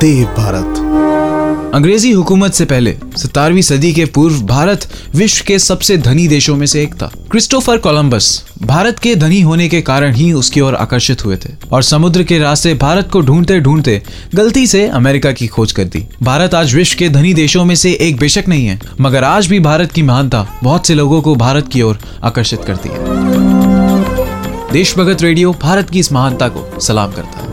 देव भारत। अंग्रेज़ी हुकूमत से पहले सतारवीं सदी के पूर्व भारत विश्व के सबसे धनी देशों में से एक था। क्रिस्टोफर कोलंबस भारत के धनी होने के कारण ही उसकी ओर आकर्षित हुए थे और समुद्र के रास्ते भारत को ढूंढते ढूंढते गलती से अमेरिका की खोज कर दी। भारत आज विश्व के धनी देशों में से एक बेशक नहीं है, मगर आज भी भारत की महानता बहुत से लोगों को भारत की ओर आकर्षित करती है। देशभगत रेडियो भारत की इस महानता को सलाम करता है।